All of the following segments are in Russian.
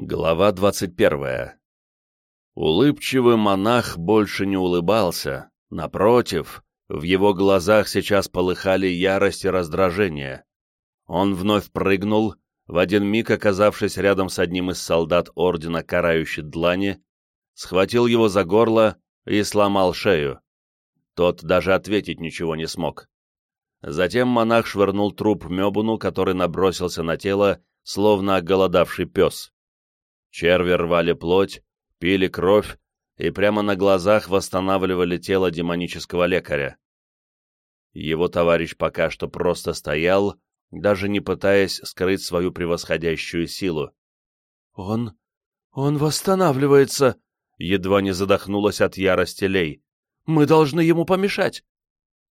Глава 21. Улыбчивый монах больше не улыбался. Напротив, в его глазах сейчас полыхали ярость и раздражение. Он вновь прыгнул, в один миг оказавшись рядом с одним из солдат ордена карающей длани, схватил его за горло и сломал шею. Тот даже ответить ничего не смог. Затем монах швырнул труп Мебуну, который набросился на тело, словно оголодавший пес. Черви рвали плоть, пили кровь и прямо на глазах восстанавливали тело демонического лекаря. Его товарищ пока что просто стоял, даже не пытаясь скрыть свою превосходящую силу. «Он... он восстанавливается!» Едва не задохнулась от ярости Лей. «Мы должны ему помешать!»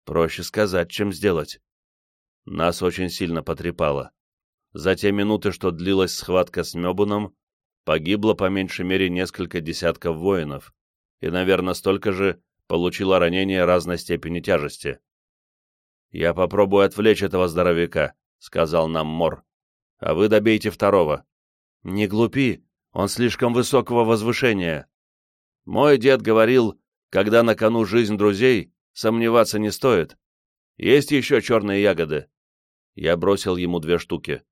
Проще сказать, чем сделать. Нас очень сильно потрепало. За те минуты, что длилась схватка с Мебуном, погибло по меньшей мере несколько десятков воинов, и, наверное, столько же получило ранения разной степени тяжести. «Я попробую отвлечь этого здоровяка», — сказал нам Мор. «А вы добейте второго». «Не глупи, он слишком высокого возвышения». Мой дед говорил, когда на кону жизнь друзей, сомневаться не стоит. Есть еще черные ягоды. Я бросил ему две штуки.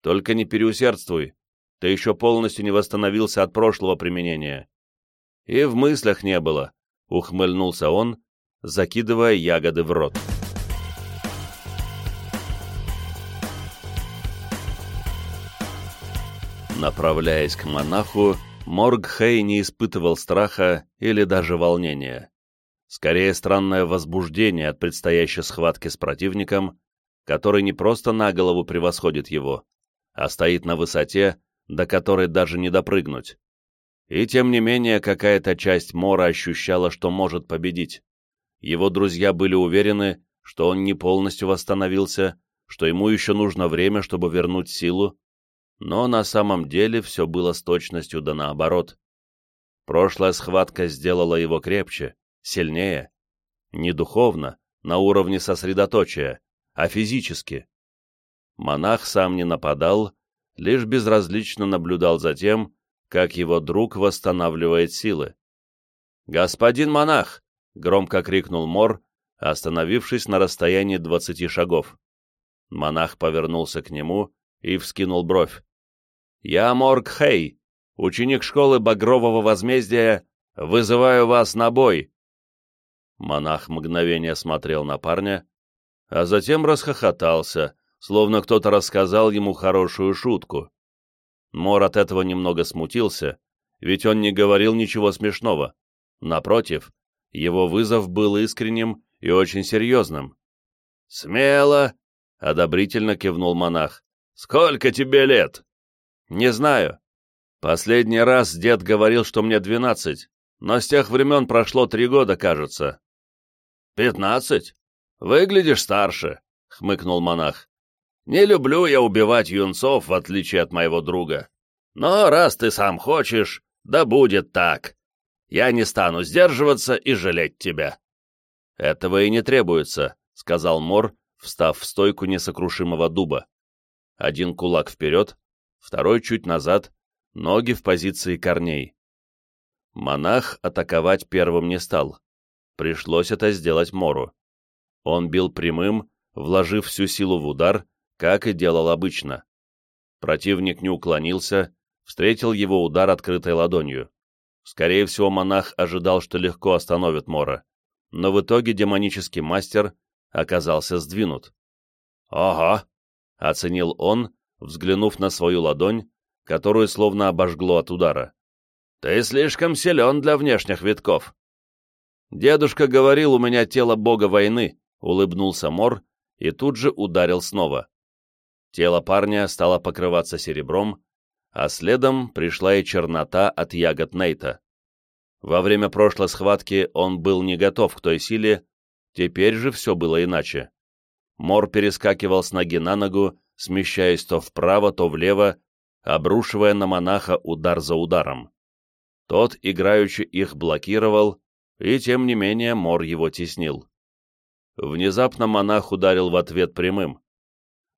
Только не переусердствуй, ты еще полностью не восстановился от прошлого применения. И в мыслях не было, ухмыльнулся он, закидывая ягоды в рот. Направляясь к монаху, Моргхей не испытывал страха или даже волнения. Скорее, странное возбуждение от предстоящей схватки с противником, который не просто на голову превосходит его, а стоит на высоте, до которой даже не допрыгнуть. И тем не менее, какая-то часть Мора ощущала, что может победить. Его друзья были уверены, что он не полностью восстановился, что ему еще нужно время, чтобы вернуть силу, но на самом деле все было с точностью да наоборот. Прошлая схватка сделала его крепче, сильнее. Не духовно, на уровне сосредоточия, а физически. Монах сам не нападал, лишь безразлично наблюдал за тем, как его друг восстанавливает силы. «Господин монах!» — громко крикнул Мор, остановившись на расстоянии двадцати шагов. Монах повернулся к нему и вскинул бровь. «Я Морг Хей, ученик школы Багрового Возмездия, вызываю вас на бой!» Монах мгновение смотрел на парня, а затем расхохотался, словно кто-то рассказал ему хорошую шутку. Мор от этого немного смутился, ведь он не говорил ничего смешного. Напротив, его вызов был искренним и очень серьезным. «Смело!» — одобрительно кивнул монах. «Сколько тебе лет?» «Не знаю. Последний раз дед говорил, что мне двенадцать, но с тех времен прошло три года, кажется». «Пятнадцать? Выглядишь старше», — хмыкнул монах. Не люблю я убивать юнцов, в отличие от моего друга. Но раз ты сам хочешь, да будет так. Я не стану сдерживаться и жалеть тебя». «Этого и не требуется», — сказал Мор, встав в стойку несокрушимого дуба. Один кулак вперед, второй чуть назад, ноги в позиции корней. Монах атаковать первым не стал. Пришлось это сделать Мору. Он бил прямым, вложив всю силу в удар, как и делал обычно. Противник не уклонился, встретил его удар открытой ладонью. Скорее всего, монах ожидал, что легко остановит Мора, но в итоге демонический мастер оказался сдвинут. «Ага», — оценил он, взглянув на свою ладонь, которую словно обожгло от удара. «Ты слишком силен для внешних витков». «Дедушка говорил, у меня тело бога войны», — улыбнулся Мор и тут же ударил снова. Тело парня стало покрываться серебром, а следом пришла и чернота от ягод Нейта. Во время прошлой схватки он был не готов к той силе, теперь же все было иначе. Мор перескакивал с ноги на ногу, смещаясь то вправо, то влево, обрушивая на монаха удар за ударом. Тот, играючи их, блокировал, и тем не менее Мор его теснил. Внезапно монах ударил в ответ прямым.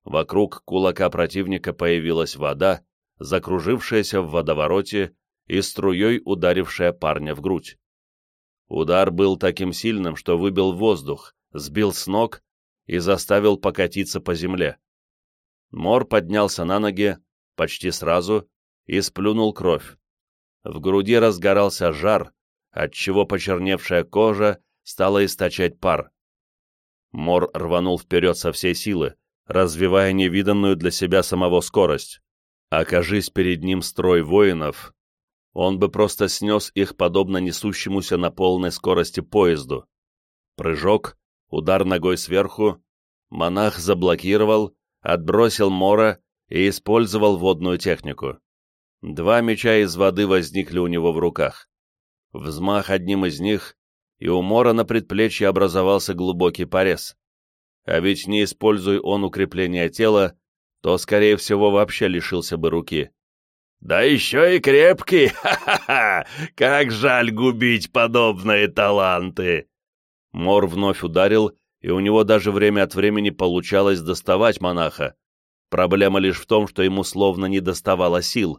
Вокруг кулака противника появилась вода, закружившаяся в водовороте и струей ударившая парня в грудь. Удар был таким сильным, что выбил воздух, сбил с ног и заставил покатиться по земле. Мор поднялся на ноги почти сразу и сплюнул кровь. В груди разгорался жар, отчего почерневшая кожа стала источать пар. Мор рванул вперед со всей силы, развивая невиданную для себя самого скорость. Окажись перед ним строй воинов, он бы просто снес их подобно несущемуся на полной скорости поезду. Прыжок, удар ногой сверху, монах заблокировал, отбросил Мора и использовал водную технику. Два меча из воды возникли у него в руках. Взмах одним из них, и у Мора на предплечье образовался глубокий порез. А ведь не используя он укрепление тела, то, скорее всего, вообще лишился бы руки. «Да еще и крепкий! Ха-ха-ха! Как жаль губить подобные таланты!» Мор вновь ударил, и у него даже время от времени получалось доставать монаха. Проблема лишь в том, что ему словно не доставало сил.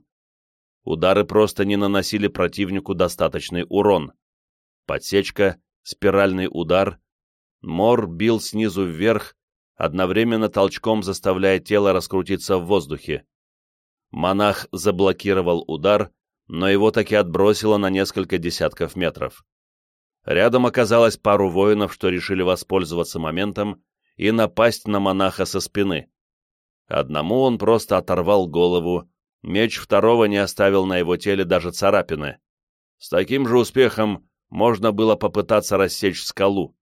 Удары просто не наносили противнику достаточный урон. Подсечка, спиральный удар. Мор бил снизу вверх, одновременно толчком заставляя тело раскрутиться в воздухе. Монах заблокировал удар, но его таки отбросило на несколько десятков метров. Рядом оказалось пару воинов, что решили воспользоваться моментом и напасть на монаха со спины. Одному он просто оторвал голову, меч второго не оставил на его теле даже царапины. С таким же успехом можно было попытаться рассечь скалу.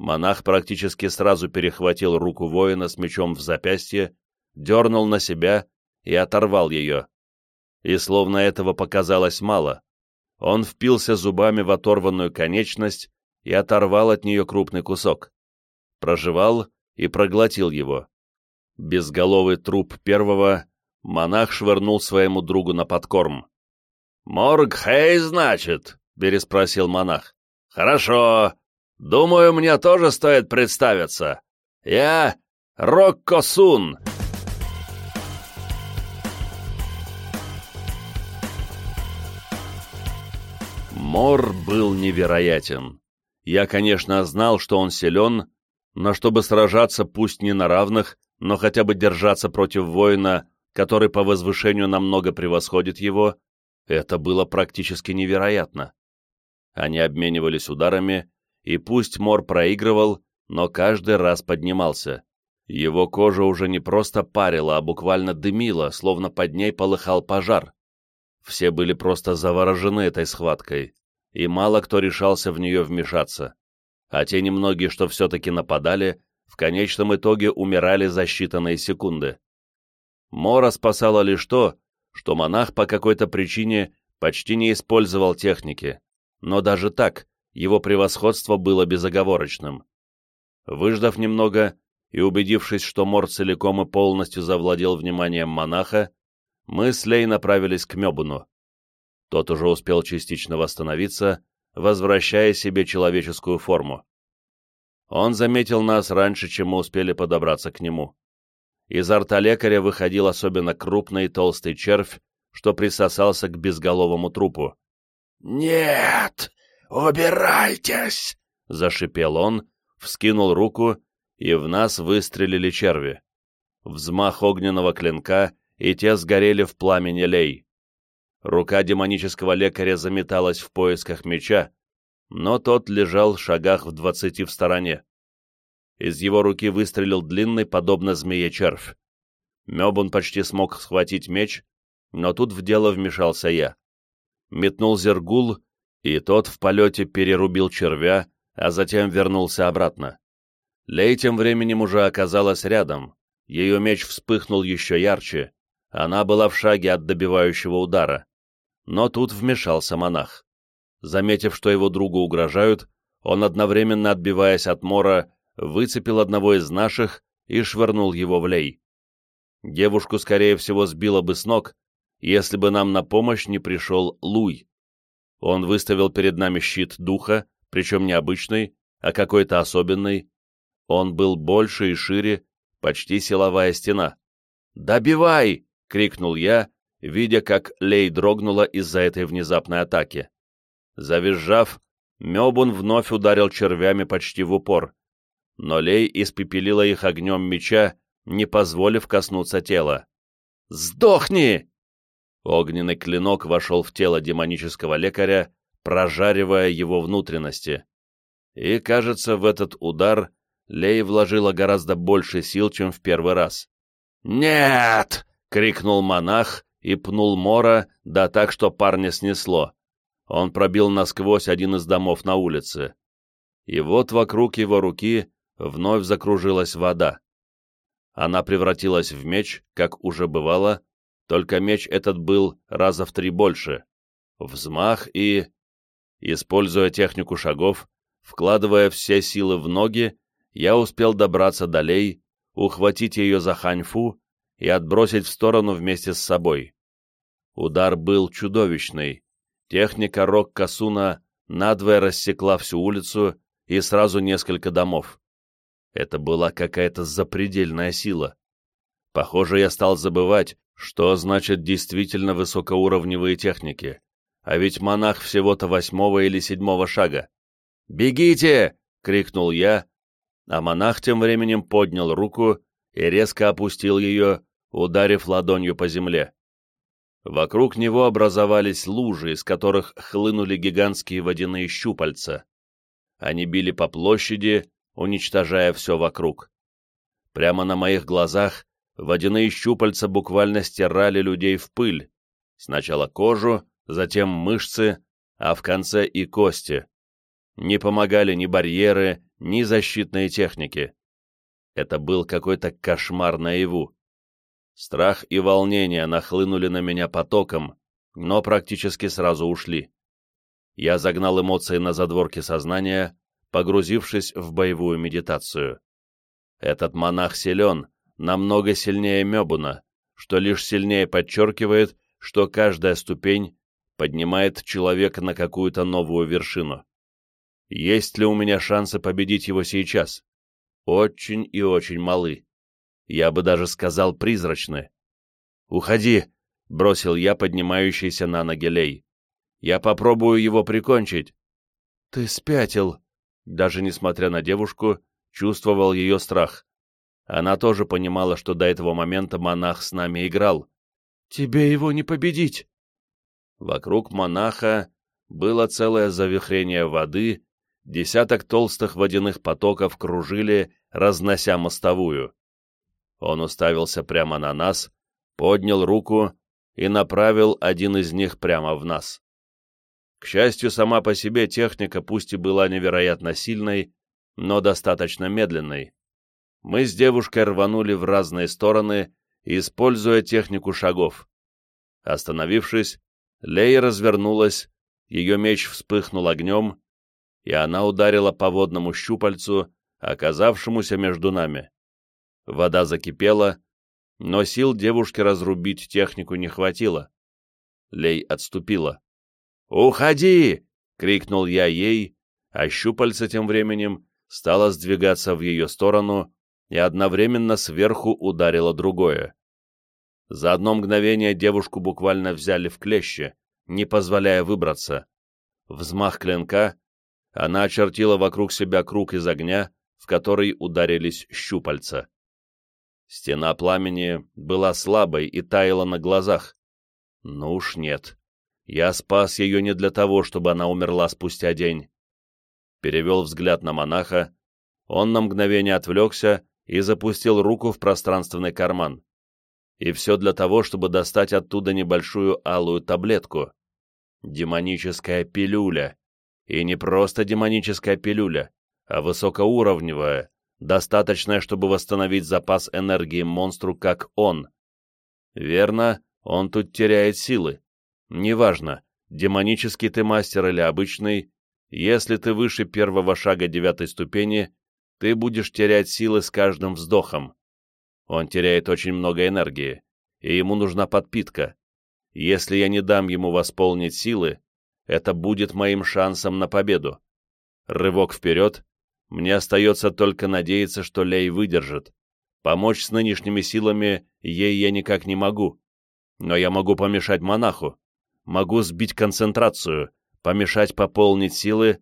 Монах практически сразу перехватил руку воина с мечом в запястье, дернул на себя и оторвал ее. И словно этого показалось мало, он впился зубами в оторванную конечность и оторвал от нее крупный кусок. Прожевал и проглотил его. Безголовый труп первого монах швырнул своему другу на подкорм. «Морг Хей, значит?» — переспросил монах. «Хорошо. Думаю, мне тоже стоит представиться. Я Рокко Сун». Мор был невероятен. Я, конечно, знал, что он силен, но чтобы сражаться пусть не на равных, но хотя бы держаться против воина, который по возвышению намного превосходит его, это было практически невероятно. Они обменивались ударами, и пусть Мор проигрывал, но каждый раз поднимался. Его кожа уже не просто парила, а буквально дымила, словно под ней полыхал пожар. Все были просто заворожены этой схваткой и мало кто решался в нее вмешаться, а те немногие, что все-таки нападали, в конечном итоге умирали за считанные секунды. Мора спасало лишь то, что монах по какой-то причине почти не использовал техники, но даже так его превосходство было безоговорочным. Выждав немного и убедившись, что Мор целиком и полностью завладел вниманием монаха, мы с Лей направились к Мебуну. Тот уже успел частично восстановиться, возвращая себе человеческую форму. Он заметил нас раньше, чем мы успели подобраться к нему. Изо рта лекаря выходил особенно крупный толстый червь, что присосался к безголовому трупу. «Нет, убирайтесь!» — зашипел он, вскинул руку, и в нас выстрелили черви. Взмах огненного клинка, и те сгорели в пламени лей. Рука демонического лекаря заметалась в поисках меча, но тот лежал в шагах в двадцати в стороне. Из его руки выстрелил длинный, подобно змее, червь. Мебун почти смог схватить меч, но тут в дело вмешался я. Метнул зергул, и тот в полете перерубил червя, а затем вернулся обратно. Лей тем временем уже оказалась рядом, ее меч вспыхнул еще ярче, она была в шаге от добивающего удара. Но тут вмешался монах. Заметив, что его другу угрожают, он, одновременно отбиваясь от мора, выцепил одного из наших и швырнул его в лей. Девушку, скорее всего, сбило бы с ног, если бы нам на помощь не пришел Луй. Он выставил перед нами щит духа, причем не обычный, а какой-то особенный. Он был больше и шире, почти силовая стена. «Добивай!» — крикнул я, видя, как Лей дрогнула из-за этой внезапной атаки. Завизжав, Мёбун вновь ударил червями почти в упор, но Лей испепелила их огнем меча, не позволив коснуться тела. «Сдохни!» Огненный клинок вошел в тело демонического лекаря, прожаривая его внутренности. И, кажется, в этот удар Лей вложила гораздо больше сил, чем в первый раз. «Нет!» — крикнул монах и пнул Мора, да так, что парня снесло. Он пробил насквозь один из домов на улице. И вот вокруг его руки вновь закружилась вода. Она превратилась в меч, как уже бывало, только меч этот был раза в три больше. Взмах и... Используя технику шагов, вкладывая все силы в ноги, я успел добраться до Лей, ухватить ее за ханьфу и отбросить в сторону вместе с собой. Удар был чудовищный. Техника Рок-Касуна надвое рассекла всю улицу и сразу несколько домов. Это была какая-то запредельная сила. Похоже, я стал забывать, что значит действительно высокоуровневые техники. А ведь монах всего-то восьмого или седьмого шага. «Бегите!» — крикнул я, а монах тем временем поднял руку и резко опустил ее, ударив ладонью по земле. Вокруг него образовались лужи, из которых хлынули гигантские водяные щупальца. Они били по площади, уничтожая все вокруг. Прямо на моих глазах водяные щупальца буквально стирали людей в пыль, сначала кожу, затем мышцы, а в конце и кости. Не помогали ни барьеры, ни защитные техники. Это был какой-то кошмар наяву. Страх и волнение нахлынули на меня потоком, но практически сразу ушли. Я загнал эмоции на задворки сознания, погрузившись в боевую медитацию. Этот монах силен, намного сильнее Мебуна, что лишь сильнее подчеркивает, что каждая ступень поднимает человека на какую-то новую вершину. Есть ли у меня шансы победить его сейчас? Очень и очень малы. Я бы даже сказал призрачны. «Уходи!» — бросил я поднимающийся на ноги Лей. «Я попробую его прикончить». «Ты спятил!» Даже несмотря на девушку, чувствовал ее страх. Она тоже понимала, что до этого момента монах с нами играл. «Тебе его не победить!» Вокруг монаха было целое завихрение воды, десяток толстых водяных потоков кружили, разнося мостовую. Он уставился прямо на нас, поднял руку и направил один из них прямо в нас. К счастью, сама по себе техника пусть и была невероятно сильной, но достаточно медленной. Мы с девушкой рванули в разные стороны, используя технику шагов. Остановившись, Лея развернулась, ее меч вспыхнул огнем, и она ударила по водному щупальцу, оказавшемуся между нами. Вода закипела, но сил девушке разрубить технику не хватило. Лей отступила. «Уходи!» — крикнул я ей, а щупальце тем временем стало сдвигаться в ее сторону и одновременно сверху ударило другое. За одно мгновение девушку буквально взяли в клещи, не позволяя выбраться. Взмах клинка, она очертила вокруг себя круг из огня, в который ударились щупальца. Стена пламени была слабой и таяла на глазах. Ну уж нет. Я спас ее не для того, чтобы она умерла спустя день. Перевел взгляд на монаха. Он на мгновение отвлекся и запустил руку в пространственный карман. И все для того, чтобы достать оттуда небольшую алую таблетку. Демоническая пилюля. И не просто демоническая пилюля, а высокоуровневая, достаточная, чтобы восстановить запас энергии монстру, как он. Верно, он тут теряет силы. Неважно, демонический ты мастер или обычный, если ты выше первого шага девятой ступени, ты будешь терять силы с каждым вздохом. Он теряет очень много энергии, и ему нужна подпитка. Если я не дам ему восполнить силы, это будет моим шансом на победу. Рывок вперед. Мне остается только надеяться, что Лей выдержит. Помочь с нынешними силами ей я никак не могу. Но я могу помешать монаху, могу сбить концентрацию, помешать пополнить силы,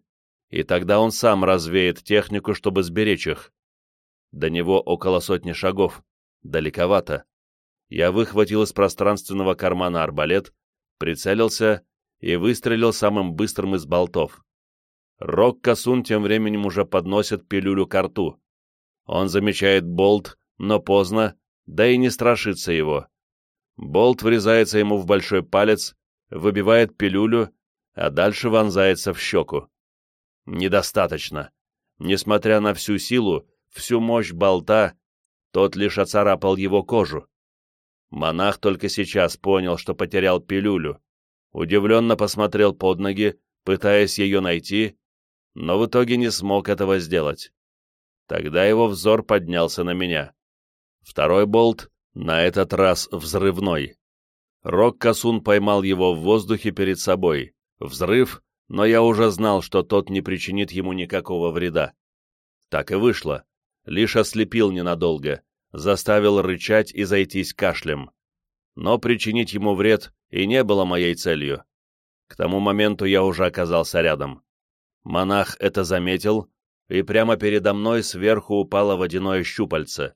и тогда он сам развеет технику, чтобы сберечь их. До него около сотни шагов, далековато. Я выхватил из пространственного кармана арбалет, прицелился и выстрелил самым быстрым из болтов. Рок Касун тем временем уже подносит пилюлю к рту. Он замечает болт, но поздно, да и не страшится его. Болт врезается ему в большой палец, выбивает пилюлю, а дальше вонзается в щеку. Недостаточно. Несмотря на всю силу, всю мощь болта, тот лишь оцарапал его кожу. Монах только сейчас понял, что потерял пилюлю. Удивленно посмотрел под ноги, пытаясь ее найти, но в итоге не смог этого сделать. Тогда его взор поднялся на меня. Второй болт, на этот раз взрывной. Рок Касун поймал его в воздухе перед собой. Взрыв, но я уже знал, что тот не причинит ему никакого вреда. Так и вышло. Лишь ослепил ненадолго, заставил рычать и зайтись кашлем. Но причинить ему вред и не было моей целью. К тому моменту я уже оказался рядом. Монах это заметил, и прямо передо мной сверху упало водяное щупальце.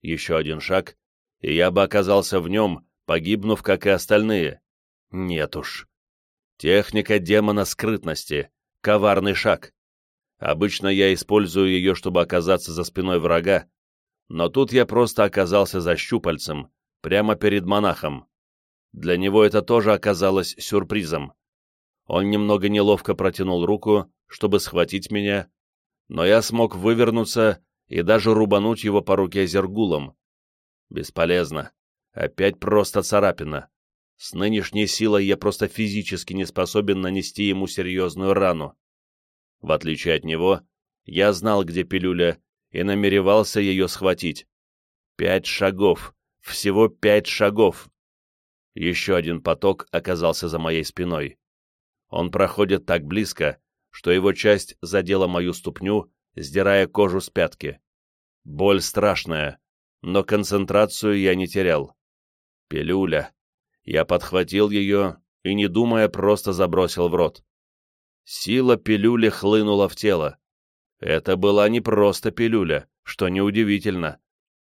Еще один шаг, и я бы оказался в нем, погибнув, как и остальные. Нет уж. Техника демона скрытности. Коварный шаг. Обычно я использую ее, чтобы оказаться за спиной врага, но тут я просто оказался за щупальцем, прямо перед монахом. Для него это тоже оказалось сюрпризом. Он немного неловко протянул руку, чтобы схватить меня, но я смог вывернуться и даже рубануть его по руке зергулом. Бесполезно. Опять просто царапина. С нынешней силой я просто физически не способен нанести ему серьезную рану. В отличие от него, я знал, где пилюля, и намеревался ее схватить. Пять шагов. Всего пять шагов. Еще один поток оказался за моей спиной. Он проходит так близко, что его часть задела мою ступню, сдирая кожу с пятки. Боль страшная, но концентрацию я не терял. Пилюля. Я подхватил ее и, не думая, просто забросил в рот. Сила пилюли хлынула в тело. Это была не просто пилюля, что неудивительно.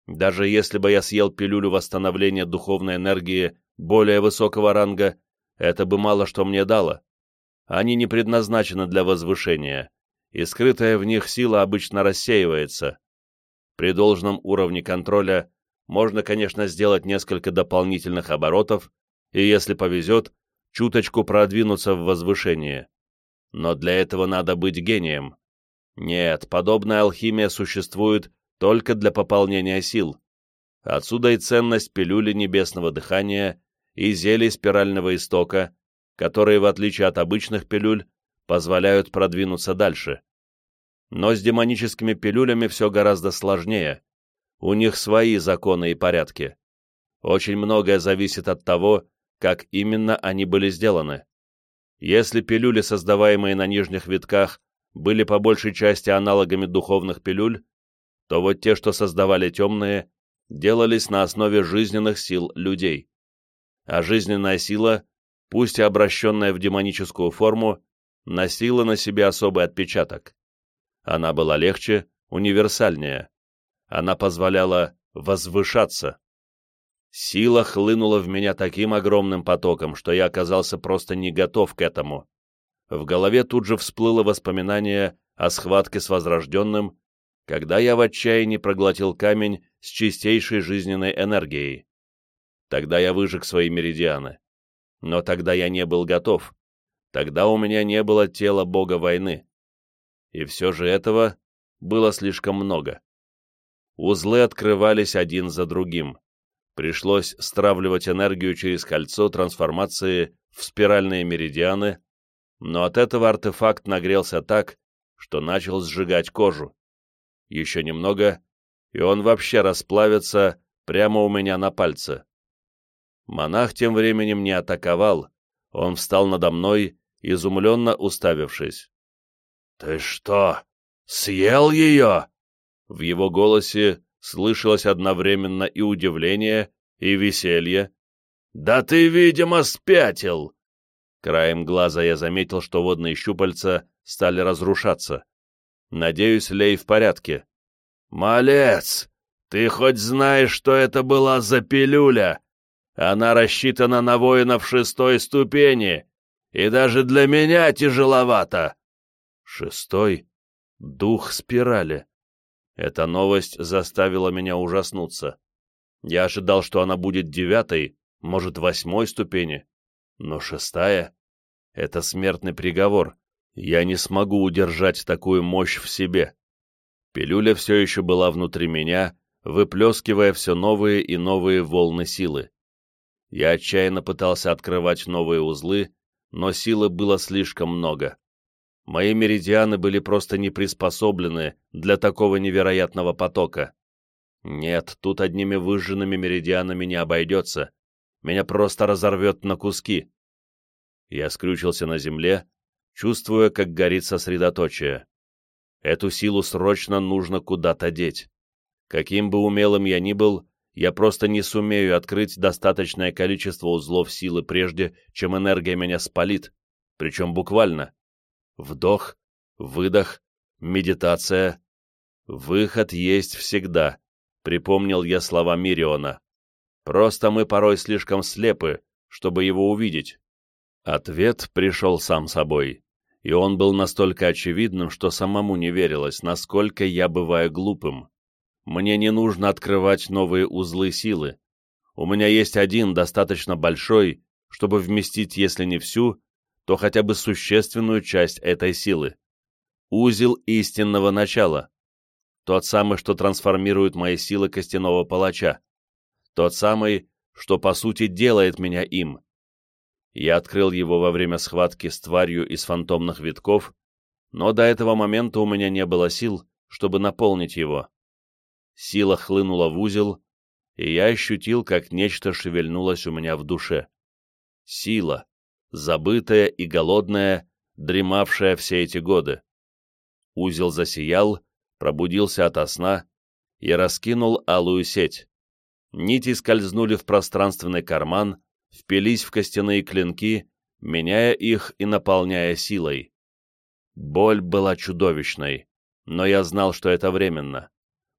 Даже если бы я съел пилюлю восстановления духовной энергии более высокого ранга, это бы мало что мне дало. Они не предназначены для возвышения, и скрытая в них сила обычно рассеивается. При должном уровне контроля можно, конечно, сделать несколько дополнительных оборотов, и, если повезет, чуточку продвинуться в возвышение. Но для этого надо быть гением. Нет, подобная алхимия существует только для пополнения сил. Отсюда и ценность пилюли небесного дыхания и зелий спирального истока, которые, в отличие от обычных пилюль, позволяют продвинуться дальше. Но с демоническими пилюлями все гораздо сложнее. У них свои законы и порядки. Очень многое зависит от того, как именно они были сделаны. Если пилюли, создаваемые на нижних витках, были по большей части аналогами духовных пилюль, то вот те, что создавали темные, делались на основе жизненных сил людей. А жизненная сила пусть и обращенная в демоническую форму, носила на себе особый отпечаток. Она была легче, универсальнее. Она позволяла возвышаться. Сила хлынула в меня таким огромным потоком, что я оказался просто не готов к этому. В голове тут же всплыло воспоминание о схватке с Возрожденным, когда я в отчаянии проглотил камень с чистейшей жизненной энергией. Тогда я выжег свои меридианы. Но тогда я не был готов. Тогда у меня не было тела бога войны. И все же этого было слишком много. Узлы открывались один за другим. Пришлось стравливать энергию через кольцо трансформации в спиральные меридианы, но от этого артефакт нагрелся так, что начал сжигать кожу. Еще немного, и он вообще расплавится прямо у меня на пальце. Монах тем временем не атаковал, он встал надо мной, изумленно уставившись. «Ты что, съел ее?» В его голосе слышалось одновременно и удивление, и веселье. «Да ты, видимо, спятил!» Краем глаза я заметил, что водные щупальца стали разрушаться. Надеюсь, Лей в порядке. «Малец, ты хоть знаешь, что это была за пилюля? Она рассчитана на воинов шестой ступени, и даже для меня тяжеловато!» «Шестой? Дух спирали!» Эта новость заставила меня ужаснуться. Я ожидал, что она будет девятой, может, восьмой ступени. Но шестая — это смертный приговор. Я не смогу удержать такую мощь в себе. Пилюля все еще была внутри меня, выплескивая все новые и новые волны силы. Я отчаянно пытался открывать новые узлы, но силы было слишком много. Мои меридианы были просто не приспособлены для такого невероятного потока. Нет, тут одними выжженными меридианами не обойдется. Меня просто разорвет на куски. Я скрючился на земле, чувствуя, как горит сосредоточие. Эту силу срочно нужно куда-то деть. Каким бы умелым я ни был, я просто не сумею открыть достаточное количество узлов силы прежде, чем энергия меня спалит, причем буквально. Вдох, выдох, медитация. Выход есть всегда припомнил я слова Мириона. Просто мы порой слишком слепы, чтобы его увидеть. Ответ пришел сам собой, и он был настолько очевидным, что самому не верилось, насколько я бываю глупым. Мне не нужно открывать новые узлы силы. У меня есть один, достаточно большой, чтобы вместить, если не всю, то хотя бы существенную часть этой силы. Узел истинного начала. Тот самый, что трансформирует мои силы костяного палача. Тот самый, что по сути делает меня им. Я открыл его во время схватки с тварью из фантомных витков, но до этого момента у меня не было сил, чтобы наполнить его. Сила хлынула в узел, и я ощутил, как нечто шевельнулось у меня в душе. Сила, забытая и голодная, дремавшая все эти годы. Узел засиял, пробудился ото сна и раскинул алую сеть. Нити скользнули в пространственный карман, впились в костяные клинки, меняя их и наполняя силой. Боль была чудовищной, но я знал, что это временно.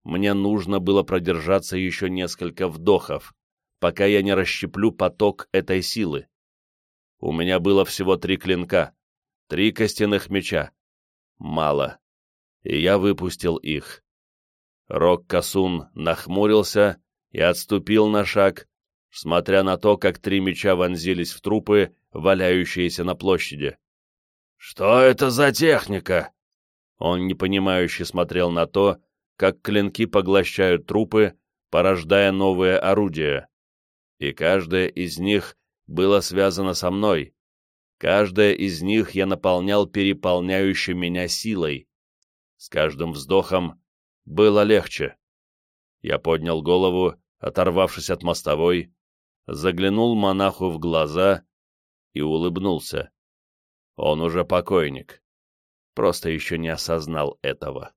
Мне нужно было продержаться еще несколько вдохов, пока я не расщеплю поток этой силы. У меня было всего три клинка, три костяных меча. Мало и я выпустил их. Рок-Касун нахмурился и отступил на шаг, смотря на то, как три меча вонзились в трупы, валяющиеся на площади. «Что это за техника?» Он непонимающе смотрел на то, как клинки поглощают трупы, порождая новые орудия. И каждое из них было связано со мной. Каждое из них я наполнял переполняющей меня силой. С каждым вздохом было легче. Я поднял голову, оторвавшись от мостовой, заглянул монаху в глаза и улыбнулся. Он уже покойник, просто еще не осознал этого.